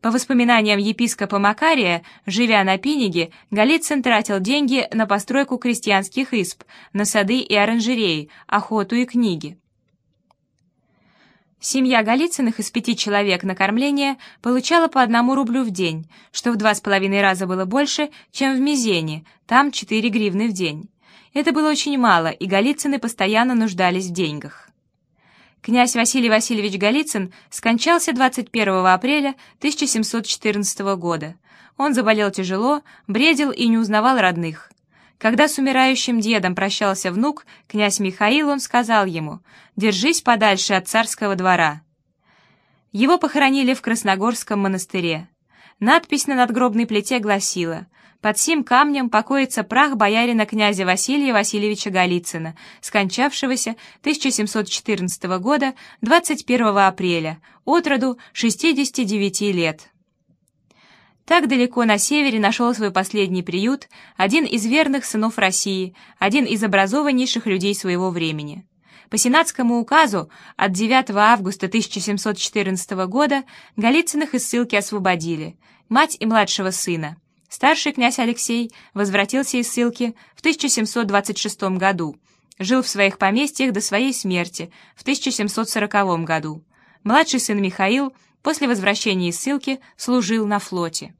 По воспоминаниям епископа Макария, живя на Пиниге, Голицын тратил деньги на постройку крестьянских исп, на сады и оранжереи, охоту и книги. Семья Голицыных из пяти человек на кормление получала по одному рублю в день, что в два с половиной раза было больше, чем в Мизене, там четыре гривны в день. Это было очень мало, и Голицыны постоянно нуждались в деньгах. Князь Василий Васильевич Голицын скончался 21 апреля 1714 года. Он заболел тяжело, бредил и не узнавал родных. Когда с умирающим дедом прощался внук, князь Михаил, он сказал ему «Держись подальше от царского двора». Его похоронили в Красногорском монастыре. Надпись на надгробной плите гласила под сим камнем покоится прах боярина князя Василия Васильевича Голицына, скончавшегося 1714 года 21 апреля, от роду 69 лет. Так далеко на севере нашел свой последний приют один из верных сынов России, один из образованнейших людей своего времени. По сенатскому указу от 9 августа 1714 года Голицыных из ссылки освободили, мать и младшего сына. Старший князь Алексей возвратился из ссылки в 1726 году, жил в своих поместьях до своей смерти в 1740 году. Младший сын Михаил после возвращения из ссылки служил на флоте.